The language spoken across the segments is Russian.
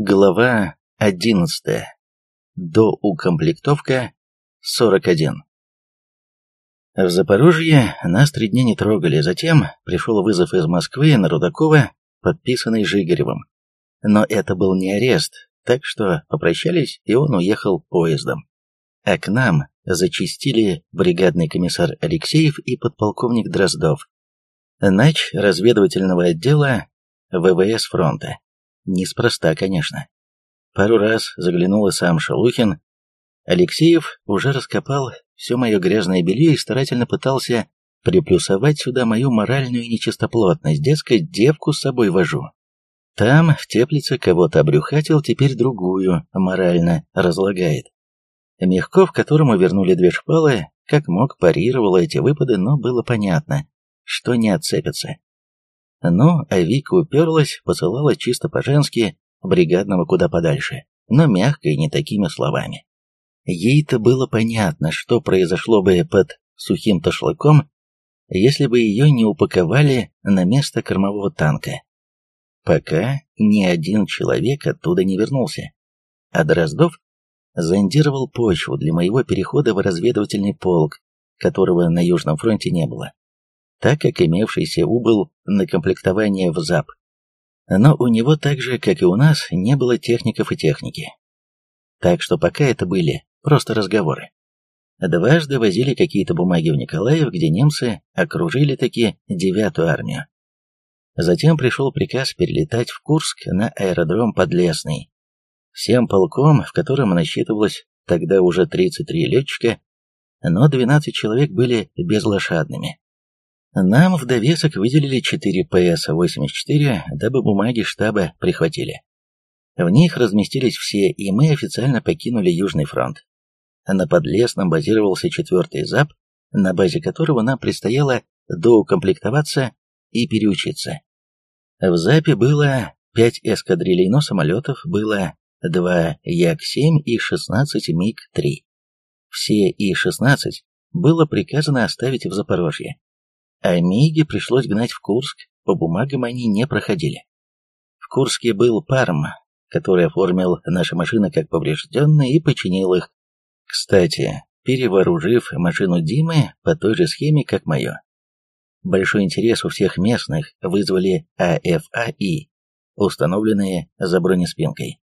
Глава 11. Доукомплектовка 41. В Запорожье нас три дня не трогали, затем пришел вызов из Москвы на Рудакова, подписанный Жигаревым. Но это был не арест, так что попрощались, и он уехал поездом. А к нам зачистили бригадный комиссар Алексеев и подполковник Дроздов. Нач разведывательного отдела ВВС фронта. Неспроста, конечно. Пару раз заглянул и сам Шелухин. Алексеев уже раскопал все мое грязное белье и старательно пытался приплюсовать сюда мою моральную нечистоплотность, дескать, девку с собой вожу. Там, в теплице, кого-то обрюхатил, теперь другую, морально разлагает. Мягков, которому вернули две шпалы, как мог парировал эти выпады, но было понятно, что не отцепится. Ну, а Вика уперлась, посылала чисто по-женски, бригадного куда подальше, но мягко и не такими словами. Ей-то было понятно, что произошло бы под сухим ташлыком, если бы ее не упаковали на место кормового танка. Пока ни один человек оттуда не вернулся. А Дроздов зондировал почву для моего перехода в разведывательный полк, которого на Южном фронте не было так как имевшийся убыл на комплектование в ЗАП. Но у него так же, как и у нас, не было техников и техники. Так что пока это были просто разговоры. Дважды возили какие-то бумаги в Николаев, где немцы окружили таки девятую армию. Затем пришел приказ перелетать в Курск на аэродром Подлесный. Всем полком, в котором насчитывалось тогда уже 33 летчика, но 12 человек были безлошадными. Нам в довесок выделили 4 ПС-84, дабы бумаги штаба прихватили. В них разместились все, и мы официально покинули Южный фронт. На Подлесном базировался 4-й ЗАП, на базе которого нам предстояло доукомплектоваться и переучиться. В ЗАПе было 5 эскадрилей, но самолетов было 2 Як-7 и 16 МиГ-3. Все И-16 было приказано оставить в Запорожье а Миги пришлось гнать в Курск, по бумагам они не проходили. В Курске был Парм, который оформил наши машины как поврежденные и починил их. Кстати, перевооружив машину Димы по той же схеме, как мою. Большой интерес у всех местных вызвали АФАИ, установленные за бронеспинкой.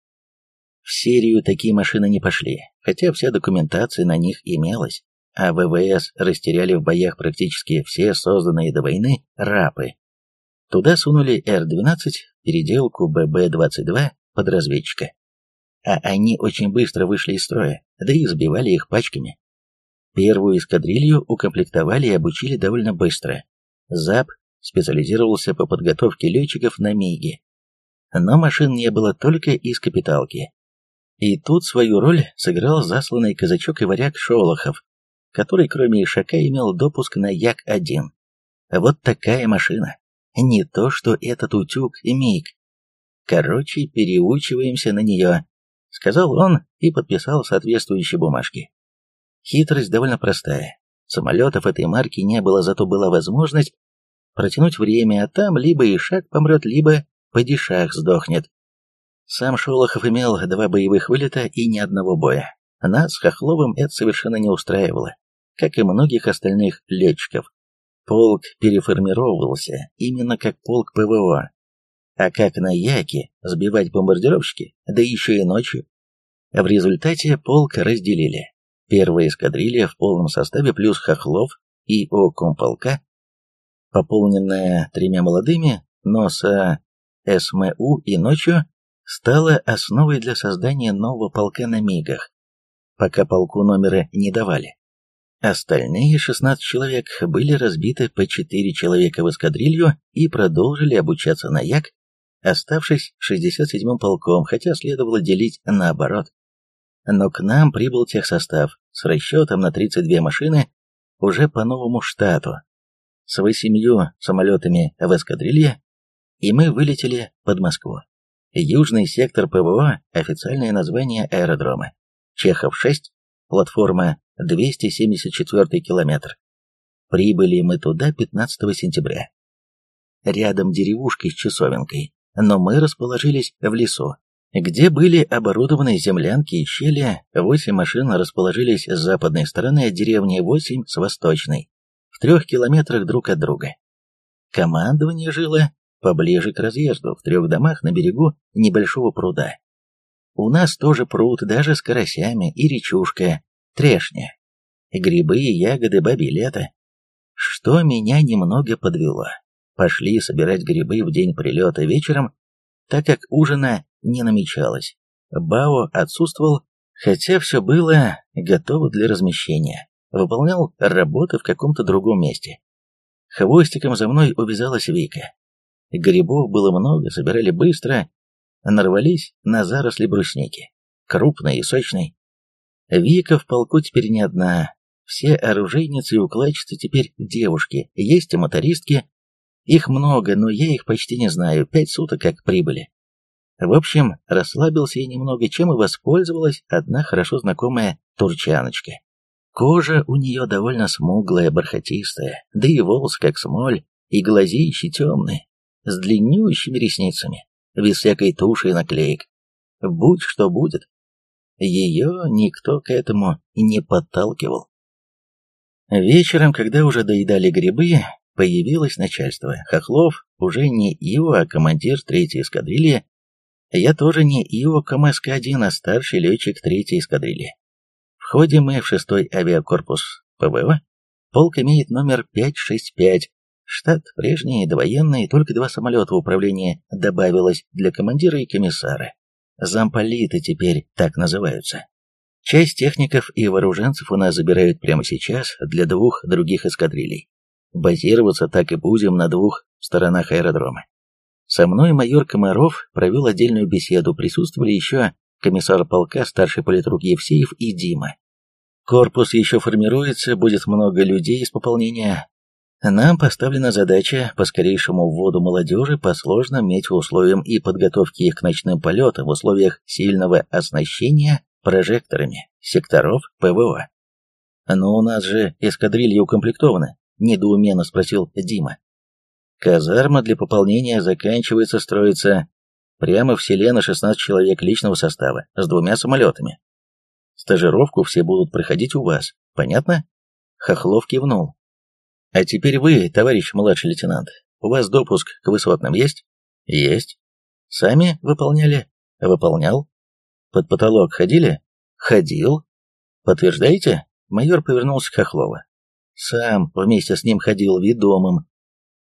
В серию такие машины не пошли, хотя вся документация на них имелась а ВВС растеряли в боях практически все созданные до войны РАПы. Туда сунули Р-12, переделку ББ-22 под разведчика. А они очень быстро вышли из строя, да и сбивали их пачками. Первую эскадрилью укомплектовали и обучили довольно быстро. ЗАП специализировался по подготовке летчиков на МИГе. Но машин не было только из капиталки. И тут свою роль сыграл засланный казачок и варяг Шолохов, который кроме Ишака имел допуск на Як-1. Вот такая машина. Не то, что этот утюг и миг. Короче, переучиваемся на нее, сказал он и подписал соответствующие бумажки. Хитрость довольно простая. Самолетов этой марки не было, зато была возможность протянуть время, а там либо Ишак помрет, либо Падишах сдохнет. Сам Шолохов имел два боевых вылета и ни одного боя. Нас с Хохловым это совершенно не устраивало, как и многих остальных летчиков. Полк переформировывался именно как полк ПВО. А как на Яке сбивать бомбардировщики, да еще и ночью. В результате полк разделили. Первая эскадрилья в полном составе плюс Хохлов и Окомполка, пополненная тремя молодыми, но с СМУ и ночью, стала основой для создания нового полка на МИГах пока полку номера не давали. Остальные 16 человек были разбиты по 4 человека в эскадрилью и продолжили обучаться на Як, оставшись 67-м полком, хотя следовало делить наоборот. Но к нам прибыл техсостав с расчетом на 32 машины уже по новому штату, с восемью самолетами в эскадрилье, и мы вылетели под Москву. Южный сектор ПВО – официальное название аэродрома. Чехов-6, платформа 274 километр. Прибыли мы туда 15 сентября. Рядом деревушка с часовенкой, но мы расположились в лесу. где были оборудованы землянки и щели, восемь машин расположились с западной стороны от деревни, восемь с восточной, в трех километрах друг от друга. Командование жило поближе к разъезду, в трех домах на берегу небольшого пруда. У нас тоже пруд, даже с карасями, и речушка, трешня. Грибы и ягоды бабе лето. Что меня немного подвело. Пошли собирать грибы в день прилета вечером, так как ужина не намечалось. Бао отсутствовал, хотя все было готово для размещения. Выполнял работы в каком-то другом месте. Хвостиком за мной увязалась Вика. Грибов было много, собирали быстро, нарвались на заросли брусники, крупной и сочной. Вика в полку теперь не одна, все оружейницы и укладчицы теперь девушки, есть и мотористки. Их много, но я их почти не знаю, пять суток как прибыли. В общем, расслабился я немного, чем и воспользовалась одна хорошо знакомая турчаночка. Кожа у нее довольно смуглая, бархатистая, да и волосы как смоль, и глазищи темные, с длиннющими ресницами без всякой туши и наклеек. Будь что будет. Ее никто к этому не подталкивал. Вечером, когда уже доедали грибы, появилось начальство. Хохлов уже не Ио, а командир третьей эскадрильи. Я тоже не Ио КМСК-1, а старший летчик третьей эскадрильи. Входим мы в шестой авиакорпус ПВО. Полк имеет номер 565, Штат прежний, довоенный, только два самолета в управлении добавилось для командира и комиссара. Замполиты теперь так называются. Часть техников и вооруженцев у нас забирают прямо сейчас для двух других эскадрилей. Базироваться так и будем на двух сторонах аэродрома. Со мной майор Комаров провел отдельную беседу, присутствовали еще комиссар полка, старший политрук Евсеев и Дима. Корпус еще формируется, будет много людей из пополнения, нам поставлена задача по скорейшему вводу молодежи по сложным метеоусловиям и подготовке их к ночным полетам в условиях сильного оснащения прожекторами секторов ПВО. «Но у нас же эскадрилья укомплектована», — недоуменно спросил Дима. «Казарма для пополнения заканчивается строиться прямо в селе на 16 человек личного состава с двумя самолетами. Стажировку все будут проходить у вас, понятно?» Хохлов кивнул. А теперь вы, товарищ младший лейтенант, у вас допуск к высотным есть? Есть. Сами выполняли? Выполнял. Под потолок ходили? Ходил. Подтверждаете? Майор повернулся к Хохлову. Сам вместе с ним ходил ведомым.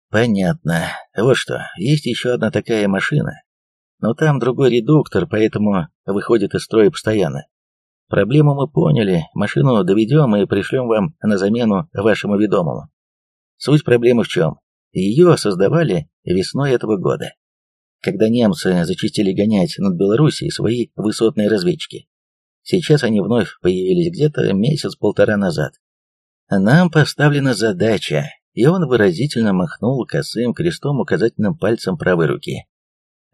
Понятно. Вот что, есть еще одна такая машина. Но там другой редуктор, поэтому выходит из строя постоянно. Проблему мы поняли, машину доведем и пришлем вам на замену вашему ведомому. Суть проблемы в чем? Ее создавали весной этого года, когда немцы зачистили гонять над Белоруссией свои высотные разведчики. Сейчас они вновь появились где-то месяц-полтора назад. Нам поставлена задача, и он выразительно махнул косым крестом указательным пальцем правой руки.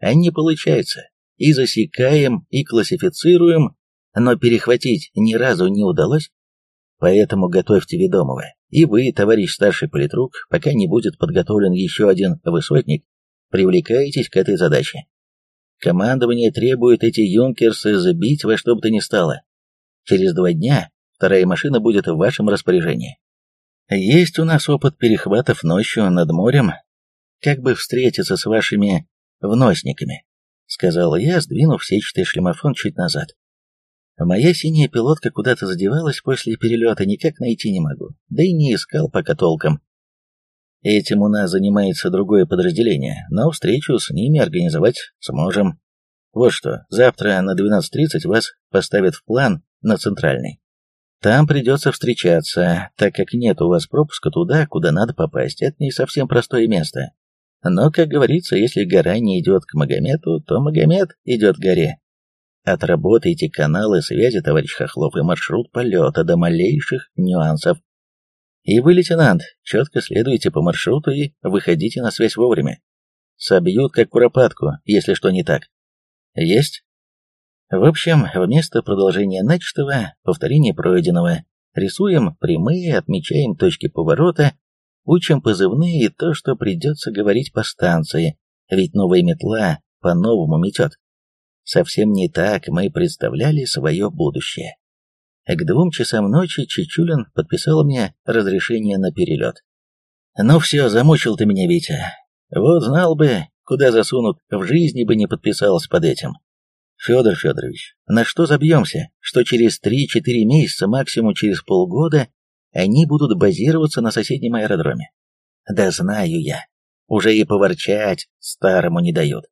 А не получается. И засекаем, и классифицируем, но перехватить ни разу не удалось. Поэтому готовьте ведомого. И вы, товарищ старший политрук, пока не будет подготовлен еще один высотник, привлекаетесь к этой задаче. Командование требует эти юнкерсы забить во что бы то ни стало. Через два дня вторая машина будет в вашем распоряжении. Есть у нас опыт перехватов ночью над морем. Как бы встретиться с вашими вносниками, сказал я, сдвинув сетчатый шлемофон чуть назад. Моя синяя пилотка куда-то задевалась после перелета, никак найти не могу, да и не искал пока толком. Этим у нас занимается другое подразделение, но встречу с ними организовать сможем. Вот что, завтра на 12.30 вас поставят в план на центральный. Там придется встречаться, так как нет у вас пропуска туда, куда надо попасть. Это не совсем простое место. Но, как говорится, если гора не идет к Магомету, то Магомед идет к горе. Отработайте каналы связи, товарищ Хохлов, и маршрут полета до малейших нюансов. И вы, лейтенант, четко следуйте по маршруту и выходите на связь вовремя. Собьют как куропатку, если что не так. Есть? В общем, вместо продолжения начатого, повторения пройденного, рисуем прямые, отмечаем точки поворота, учим позывные и то, что придется говорить по станции, ведь новая метла по-новому метет. Совсем не так мы представляли свое будущее. К двум часам ночи Чичулин подписал мне разрешение на перелет. «Ну все, замучил ты меня, Витя. Вот знал бы, куда засунут, в жизни бы не подписался под этим. Федор Федорович, на что забьемся, что через 3-4 месяца, максимум через полгода, они будут базироваться на соседнем аэродроме? Да знаю я. Уже и поворчать старому не дают.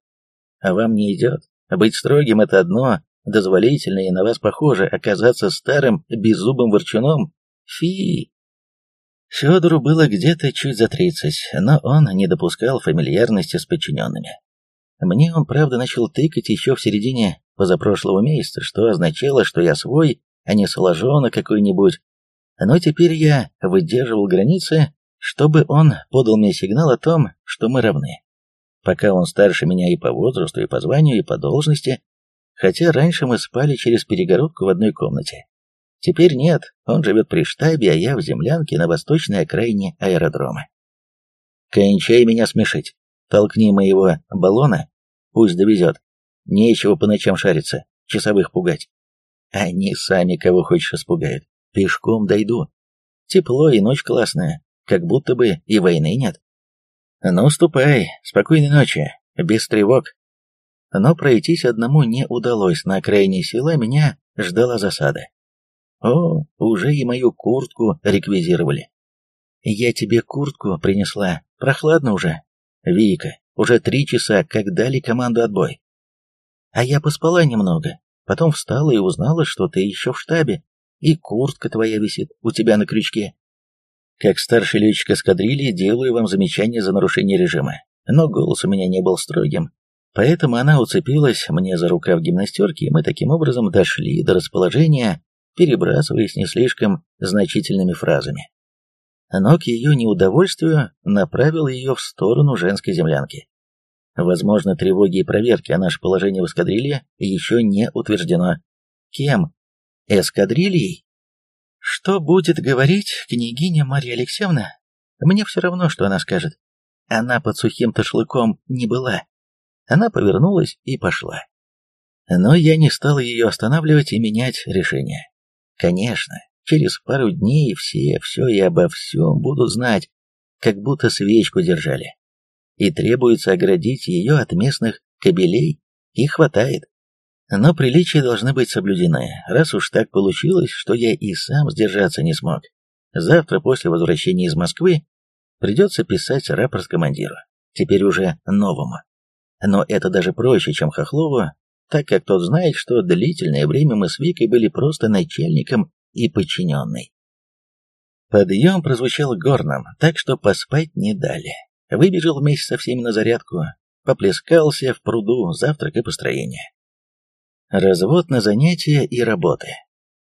А вам не идет. Быть строгим — это одно, дозволительное и на вас похоже, оказаться старым, беззубым ворчуном — фи. Федору было где-то чуть за тридцать, но он не допускал фамильярности с подчиненными. Мне он, правда, начал тыкать еще в середине позапрошлого месяца, что означало, что я свой, а не соложонок какой-нибудь. Но теперь я выдерживал границы, чтобы он подал мне сигнал о том, что мы равны. Пока он старше меня и по возрасту, и по званию, и по должности, хотя раньше мы спали через перегородку в одной комнате. Теперь нет, он живет при штабе, а я в землянке на восточной окраине аэродрома. Кончай меня смешить. Толкни моего баллона, пусть довезет. Нечего по ночам шариться, часовых пугать. Они сами кого хочешь испугают. Пешком дойду. Тепло и ночь классная, как будто бы и войны нет. Ну, ступай, спокойной ночи, без тревог. Но пройтись одному не удалось, на окраине села меня ждала засада. О, уже и мою куртку реквизировали. Я тебе куртку принесла, прохладно уже. Вика, уже три часа, как дали команду отбой. А я поспала немного, потом встала и узнала, что ты еще в штабе, и куртка твоя висит у тебя на крючке. Как старший летчик эскадрильи делаю вам замечание за нарушение режима, но голос у меня не был строгим, поэтому она уцепилась мне за рукав гимнастерки, и мы таким образом дошли до расположения перебрасываясь не слишком значительными фразами. Но к ее неудовольствию направил ее в сторону женской землянки. Возможно, тревоги и проверки о наше положение в эскадрилье еще не утверждено. Кем? Эскадрильей? Что будет говорить княгиня Марья Алексеевна? Мне все равно, что она скажет. Она под сухим ташлыком не была. Она повернулась и пошла. Но я не стал ее останавливать и менять решение. Конечно, через пару дней все, все и обо всем будут знать, как будто свечку держали. И требуется оградить ее от местных кобелей, и хватает. Но приличия должны быть соблюдены, раз уж так получилось, что я и сам сдержаться не смог. Завтра после возвращения из Москвы придется писать рапорт командиру, теперь уже новому. Но это даже проще, чем Хохлову, так как тот знает, что длительное время мы с Викой были просто начальником и подчиненной. Подъем прозвучал горным, так что поспать не дали. Выбежал вместе со всеми на зарядку, поплескался в пруду, завтрак и построение. Развод на занятия и работы.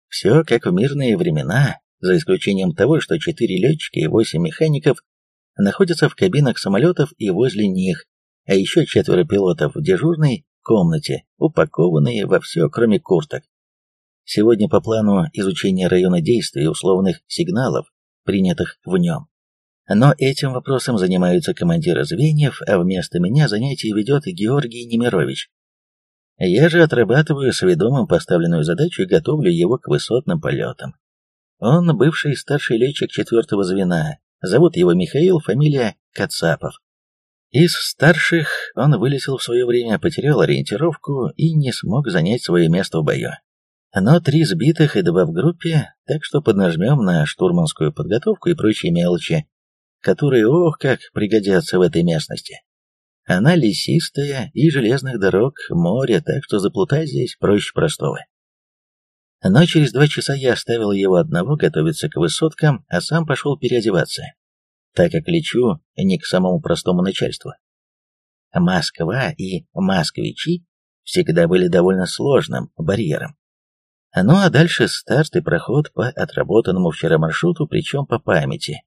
Все как в мирные времена, за исключением того, что четыре летчика и восемь механиков находятся в кабинах самолетов и возле них, а еще четверо пилотов в дежурной комнате, упакованные во все, кроме курток. Сегодня по плану изучения района действия условных сигналов, принятых в нем. Но этим вопросом занимаются командиры звеньев, а вместо меня занятие ведет Георгий Немирович. Я же отрабатываю с ведомым поставленную задачу и готовлю его к высотным полетам. Он бывший старший летчик четвертого звена, зовут его Михаил, фамилия Кацапов. Из старших он вылетел в свое время, потерял ориентировку и не смог занять свое место в бою. Но три сбитых и два в группе, так что поднажмем на штурманскую подготовку и прочие мелочи, которые, ох, как пригодятся в этой местности. Она лесистая и железных дорог, море, так что заплутать здесь проще простого. Но через два часа я оставил его одного готовиться к высоткам, а сам пошел переодеваться так как лечу не к самому простому начальству. Москва и москвичи всегда были довольно сложным барьером. Ну а дальше старт и проход по отработанному вчера маршруту, причем по памяти.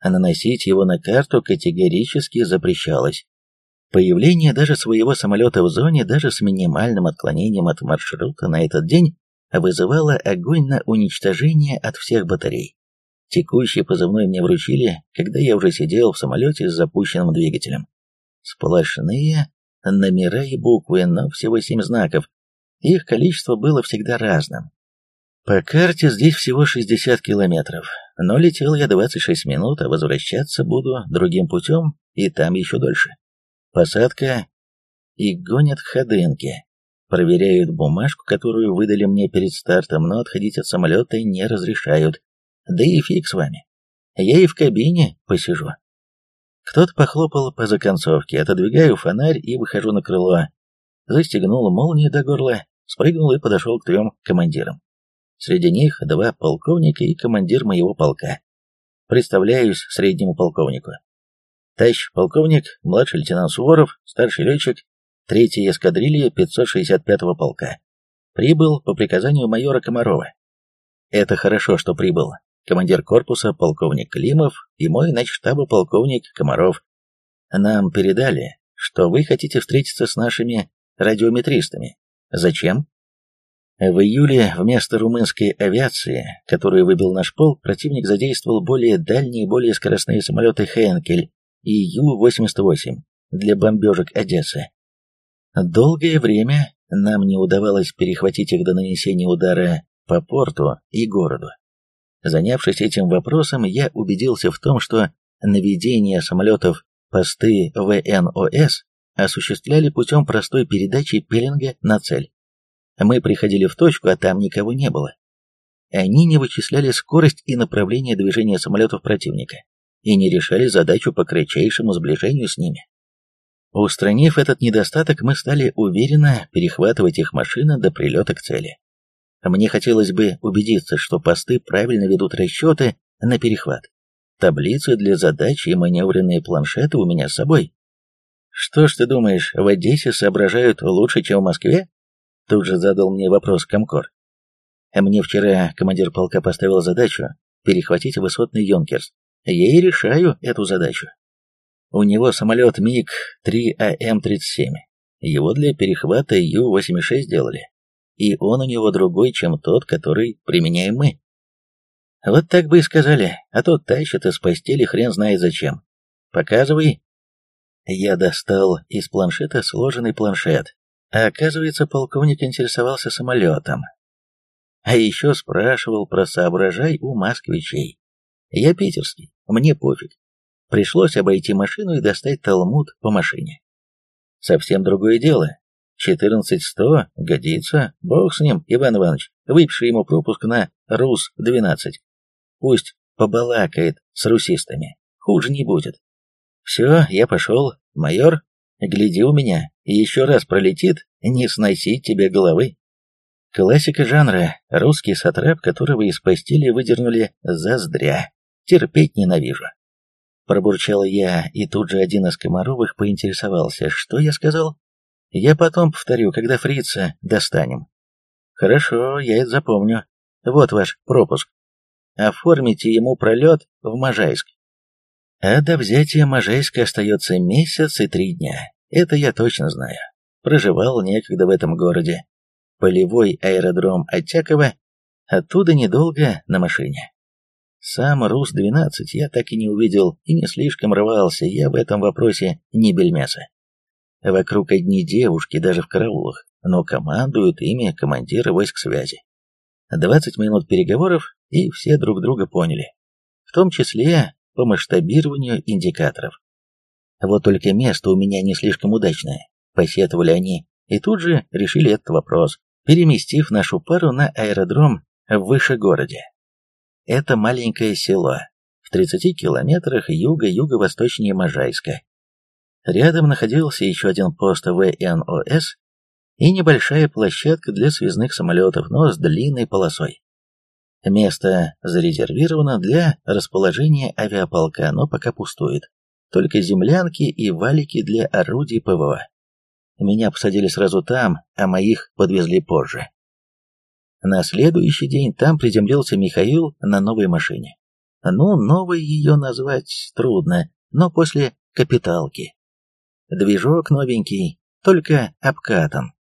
А наносить его на карту категорически запрещалось. Появление даже своего самолета в зоне, даже с минимальным отклонением от маршрута на этот день, вызывало огонь на уничтожение от всех батарей. Текущий позывной мне вручили, когда я уже сидел в самолете с запущенным двигателем. Сплошные номера и буквы, но всего семь знаков. Их количество было всегда разным. По карте здесь всего 60 километров, но летел я 26 минут, а возвращаться буду другим путем, и там еще дольше. Посадка и гонят к Ходынке. Проверяют бумажку, которую выдали мне перед стартом, но отходить от самолета не разрешают. Да и фиг с вами. Я и в кабине посижу. Кто-то похлопал по законцовке, отодвигаю фонарь и выхожу на крыло. Застегнул молнию до горла, спрыгнул и подошел к трем командирам. Среди них два полковника и командир моего полка. Представляюсь среднему полковнику. Тащ полковник, младший лейтенант Суворов, старший летчик, третья эскадрилья 565-го полка. Прибыл по приказанию майора Комарова. Это хорошо, что прибыл. Командир корпуса полковник Климов и мой начштаба полковник Комаров. Нам передали, что вы хотите встретиться с нашими радиометристами. Зачем? В июле вместо румынской авиации, которую выбил наш полк, противник задействовал более дальние и более скоростные самолеты «Хенкель» и Ю-88 для бомбежек Одессы. Долгое время нам не удавалось перехватить их до нанесения удара по порту и городу. Занявшись этим вопросом, я убедился в том, что наведение самолетов посты ВНОС осуществляли путем простой передачи пеленга на цель. Мы приходили в точку, а там никого не было. Они не вычисляли скорость и направление движения самолетов противника и не решали задачу по кратчайшему сближению с ними. Устранив этот недостаток, мы стали уверенно перехватывать их машины до прилета к цели. Мне хотелось бы убедиться, что посты правильно ведут расчеты на перехват. Таблицы для задач и маневренные планшеты у меня с собой. Что ж ты думаешь, в Одессе соображают лучше, чем в Москве? Тут же задал мне вопрос Комкор. Мне вчера командир полка поставил задачу перехватить высотный Юнкерс. Я и решаю эту задачу. У него самолет МиГ-3АМ-37. Его для перехвата Ю-86 делали. И он у него другой, чем тот, который применяем мы. Вот так бы и сказали, а то тащит из постели хрен знает зачем. Показывай. Я достал из планшета сложенный планшет, а оказывается, полковник интересовался самолетом. А еще спрашивал про соображай у москвичей. Я питерский, мне пофиг. Пришлось обойти машину и достать талмуд по машине. Совсем другое дело. 14-100 годится, бог с ним, Иван Иванович, выпиши ему пропуск на РУС-12. Пусть побалакает с русистами, хуже не будет. Все, я пошел, майор, гляди у меня, еще раз пролетит, не сносить тебе головы. Классика жанра, русский сатрап, которого из постели выдернули заздря. Терпеть ненавижу. Пробурчал я, и тут же один из Комаровых поинтересовался, что я сказал. Я потом повторю, когда фрица достанем. Хорошо, я это запомню. Вот ваш пропуск. Оформите ему пролет в Можайск. А до взятия Можайска остается месяц и три дня. Это я точно знаю. Проживал некогда в этом городе. Полевой аэродром Оттякова, оттуда недолго на машине. Сам Рус-12 я так и не увидел и не слишком рвался, я в этом вопросе не бельмеса. Вокруг одни девушки, даже в караулах, но командуют ими командиры войск связи. 20 минут переговоров, и все друг друга поняли. В том числе по масштабированию индикаторов. Вот только место у меня не слишком удачное, посетовали они, и тут же решили этот вопрос, переместив нашу пару на аэродром в Вышегороде. Это маленькое село, в 30 километрах юго-юго-восточнее Можайска. Рядом находился еще один пост ВНОС и небольшая площадка для связных самолетов, но с длинной полосой. Место зарезервировано для расположения авиаполка, но пока пустует. Только землянки и валики для орудий ПВО. Меня посадили сразу там, а моих подвезли позже. На следующий день там приземлился Михаил на новой машине. Ну, новой ее назвать трудно, но после капиталки. Движок новенький, только обкатан.